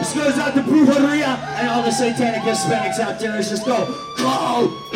This goes out to Brujeria and all the satanic Hispanics out there. Let's just go. Go! go.